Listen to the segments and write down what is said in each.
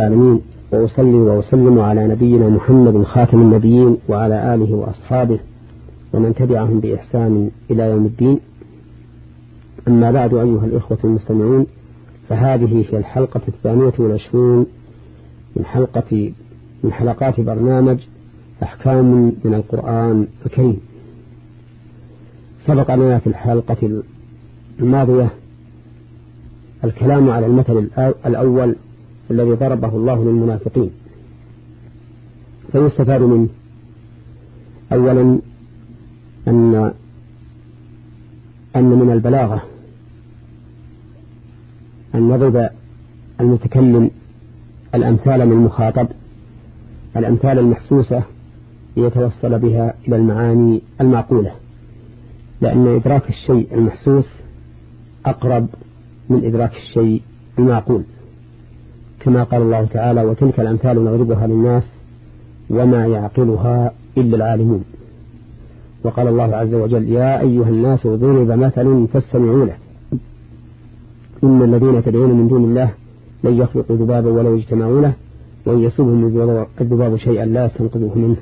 العالمين وأصلي وأسلم على نبينا محمد خاتم النبيين وعلى آله وأصحابه ومن تبعهم بإحسان إلى يوم الدين. أما بعد أيها الإخوة المستمعون فهذه هي الحلقة الثانية والعشرون من حلقة من حلقات برنامج أحكام من القرآن الكريم. سبق لنا في الحلقة الماضية الكلام على المثل الأول الذي ضربه الله للمنافقين. فيستفاد منه. أولا أن أن من البلاغة أن نضرب المتكلم الأمثال من المخاطب الأمثال المحسوسة ليتوصل بها إلى المعاني المعقولة. لأن إدراك الشيء المحسوس أقرب من إدراك الشيء المعقول. كما قال الله تعالى وتلك الأمثال نضربها للناس وما يعقلها إلا العالمون. وقال الله عز وجل يا أيها الناس ضرب مثل فاستمعوا له. إن الذين تدعون من دون الله لن يخلقوا ذبابا ولو اجتمعوا له وإن يصبهم الذباب شيئا لا يستنقذوه منه.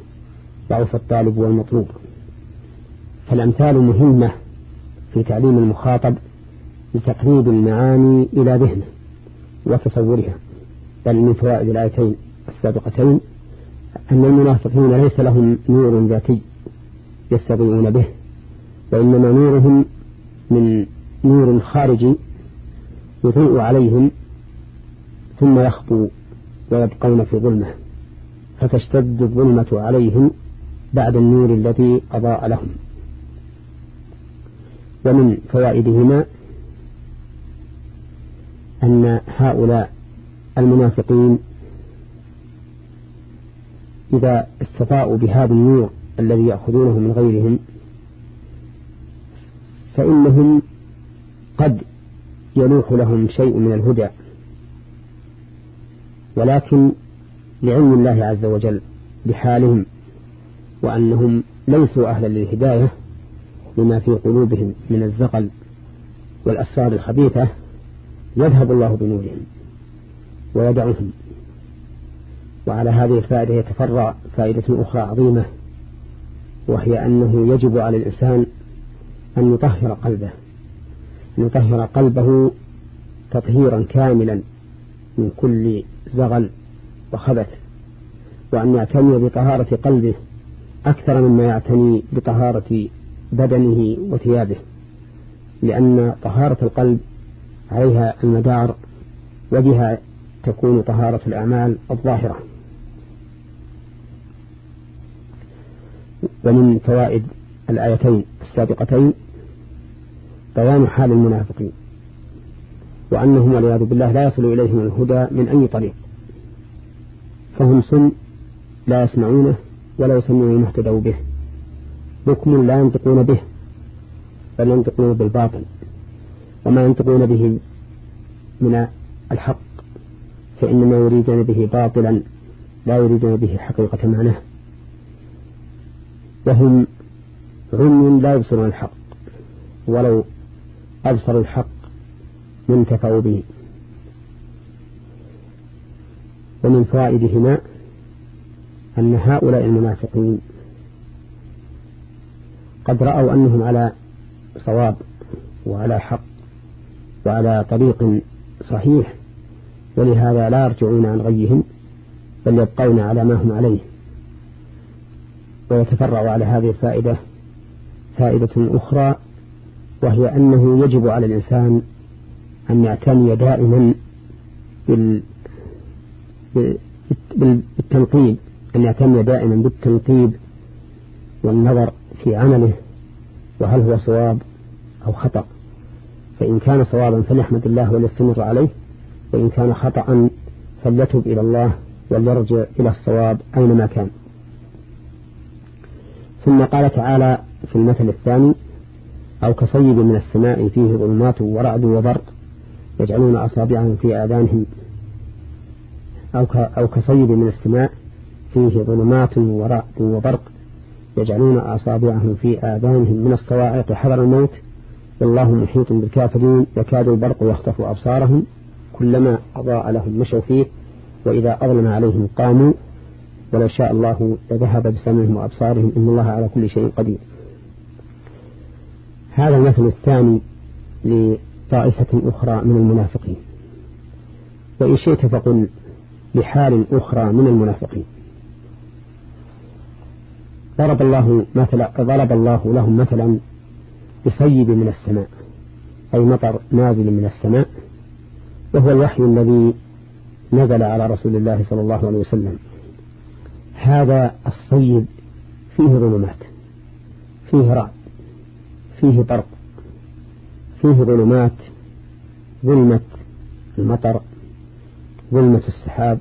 ضعف الطالب والمطلوب. فالأمثال مهمة في تعليم المخاطب لتقريب المعاني إلى ذهنه وتصورها. بل من فوائد الآيتين السابقتين أن المنافقين ليس لهم نور ذاتي يستضيئون به وإنما نورهم من نور خارجي يضيء عليهم ثم يخطو ويبقون في ظلمة فتشتد الظلمة عليهم بعد النور الذي أضاء لهم. ومن فوائدهما أن هؤلاء المنافقين إذا استطاعوا بهذا النور الذي يأخذونه من غيرهم فإنهم قد يلوح لهم شيء من الهدى ولكن لعلم الله عز وجل بحالهم وأنهم ليسوا أهلا للهداية لما في قلوبهم من الزقل والأسرار الخبيثة يذهب الله بنورهم. ويدعهم وعلى هذه الفائدة يتفرع فائدة أخرى عظيمة وهي أنه يجب على الإنسان أن يطهر قلبه أن يطهر قلبه تطهيرا كاملا من كل زغل وخبث وأن يعتني بطهارة قلبه أكثر مما يعتني بطهارة بدنه وثيابه لأن طهارة القلب عليها المدار وبها تكون طهارة الأعمال الظاهرة. ومن فوائد الآيتين السابقتين بيان حال المنافقين وأنهم والعياذ بالله لا يصل إليهم الهدى من أي طريق فهم سن لا يسمعونه ولا يسمعون ما اهتدوا به بكم لا ينطقون به بل ينطقون بالباطل وما ينطقون به من الحق. فإنما يريدون به باطلا لا يريدون به حقيقة معناه وهم عمي لا يبصرون الحق ولو أبصروا الحق ما انتفعوا به. ومن فوائدهما أن هؤلاء المنافقين قد رأوا أنهم على صواب وعلى حق وعلى طريق صحيح. ولهذا لا يرجعون عن غيهم بل يبقون على ما هم عليه. ويتفرع على هذه الفائدة فائدة أخرى وهي أنه يجب على الإنسان أن يعتني دائما بالتنقيب أن يعتني دائما بالتنقيب والنظر في عمله وهل هو صواب أو خطأ. فإن كان صوابا فليحمد الله وليستمر عليه. وإن كان خطأ فليتب إلى الله وليرجع إلى الصواب أينما كان. ثم قال تعالى في المثل الثاني أو كصيب من السماء فيه ظلمات ورعد وبرق يجعلون أصابعهم في آذانهم. أو أو كصيب من السماء فيه ظلمات ورعد وبرق يجعلون أصابعهم في آذانهم. من الصواعق حذر الموت. والله محيط بالكافرين. يكاد البرق يخطف أبصارهم. كلما أضاء لهم مشوا فيه وإذا أظلم عليهم قاموا. ولو شاء الله لذهب بسمعهم وأبصارهم إن الله على كل شيء قدير. هذا المثل الثاني لطائفة أخرى من المنافقين. وإن شئت فقل لحال أخرى من المنافقين. ضرب الله مثلا ضرب الله لهم مثلا بصيب من السماء أي مطر نازل من السماء. وهو الوحي الذي نزل على رسول الله صلى الله عليه وسلم. هذا الصيب فيه ظلمات فيه رعد فيه برق فيه ظلمات ظلمة المطر ظلمة السحاب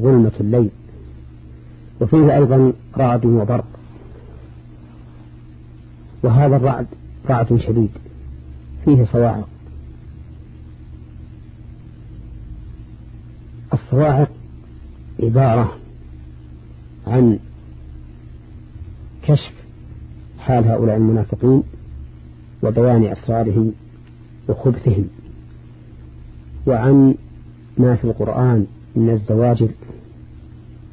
ظلمة الليل وفيه أيضا رعد وبرق وهذا الرعد رعد شديد فيه صواعق. الصواعق عبارة عن كشف حال هؤلاء المنافقين وبيان أسرارهم وخبثهم وعن ما في القرآن من الزواجر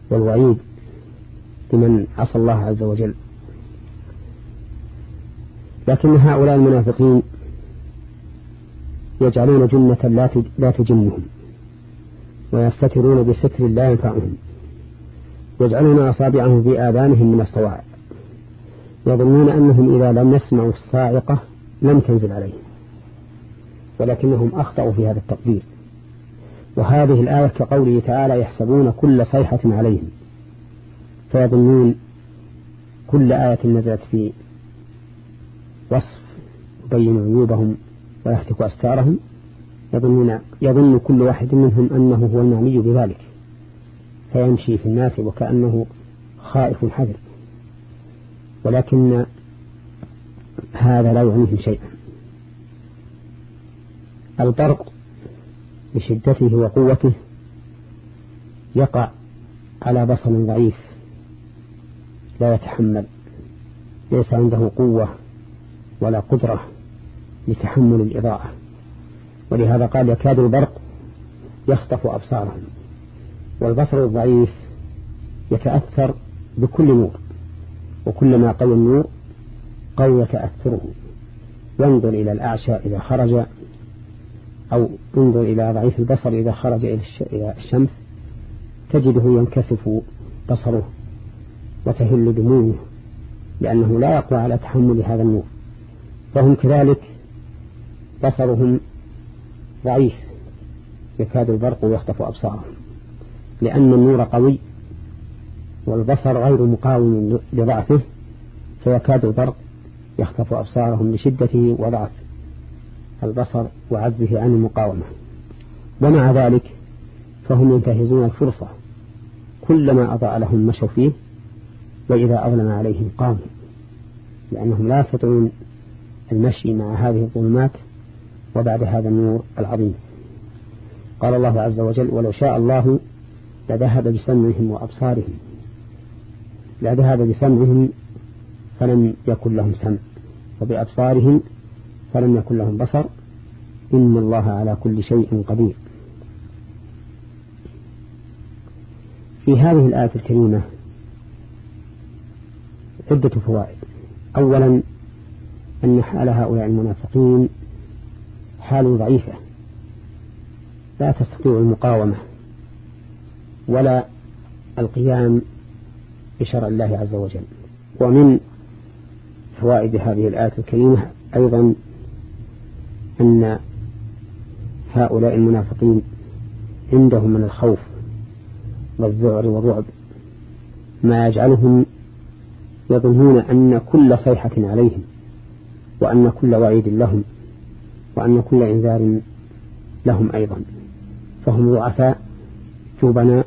والوعيد لمن عصى الله عز وجل. لكن هؤلاء المنافقين يجعلون جنة لا تجنهم. ويستترون بستر لا ينفعهم يجعلون أصابعهم في آذانهم من الصواعق. يظنون أنهم إذا لم يسمعوا الصاعقة لم تنزل عليهم. ولكنهم أخطأوا في هذا التقدير. وهذه الآية كقوله تعالى يحسبون كل صيحة عليهم. فيظنون كل آية نزلت في وصف يبين عيوبهم ويهتك أستارهم. يظنون يظن كل واحد منهم أنه هو المعني بذلك. فيمشي في الناس وكأنه خائف حذر ولكن هذا لا يعنيهم شيئا. البرق بشدته وقوته يقع على بصر ضعيف لا يتحمل. ليس عنده قوة ولا قدرة لتحمل الإضاءة. ولهذا قال يكاد البرق يخطف أبصارهم والبصر الضعيف يتأثر بكل نور وكلما قوى النور قوي تأثره. ينظر إلى الأعشى إذا خرج أو انظر إلى ضعيف البصر إذا خرج إلى الشمس تجده ينكسف بصره وتهل دموعه لأنه لا يقوى على تحمل هذا النور. فهم كذلك بصرهم ضعيف يكاد البرق يخطف أبصارهم لأن النور قوي والبصر غير مقاوم لضعفه فيكاد البرق يخطف أبصارهم لشدته وضعف البصر وعجزه عن المقاومة. ومع ذلك فهم ينتهزون الفرصة كلما أضاء لهم مشوا فيه وإذا أظلم عليهم قاموا لأنهم لا يستطيعون المشي مع هذه الظلمات وبعد هذا النور العظيم. قال الله عز وجل ولو شاء الله لذهب بسمعهم وأبصارهم. لذهب بسمعهم فلم يكن لهم سمع وبأبصارهم فلم يكن لهم بصر. إن الله على كل شيء قدير. في هذه الآية الكريمة عدة فوائد. أولا أن حال هؤلاء المنافقين حال ضعيفة. لا تستطيع المقاومة ولا القيام بشرع الله عز وجل. ومن فوائد هذه الآية الكريمة أيضا أن هؤلاء المنافقين عندهم من الخوف والذعر والرعب. ما يجعلهم يظنون أن كل صيحة عليهم وأن كل وعيد لهم. وأن كل إنذار لهم أيضا. فهم ضعفاء جبناء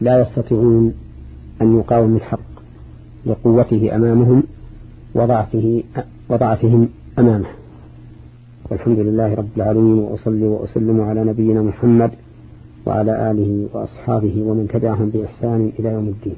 لا يستطيعون أن يقاوموا الحق لقوته أمامهم وضعفه وضعفهم أمامه. والحمد لله رب العالمين وأصلي وأسلم على نبينا محمد وعلى آله وأصحابه ومن تبعهم بإحسان إلى يوم الدين.